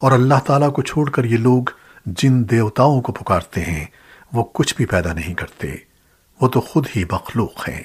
اور اللہ تعالیٰ کو چھوڑ کر یہ لوگ جن دیوتاؤں کو پکارتے ہیں، وہ کچھ بھی پیدا نہیں کرتے۔ وہ تو خود ہی مخلوق ہیں۔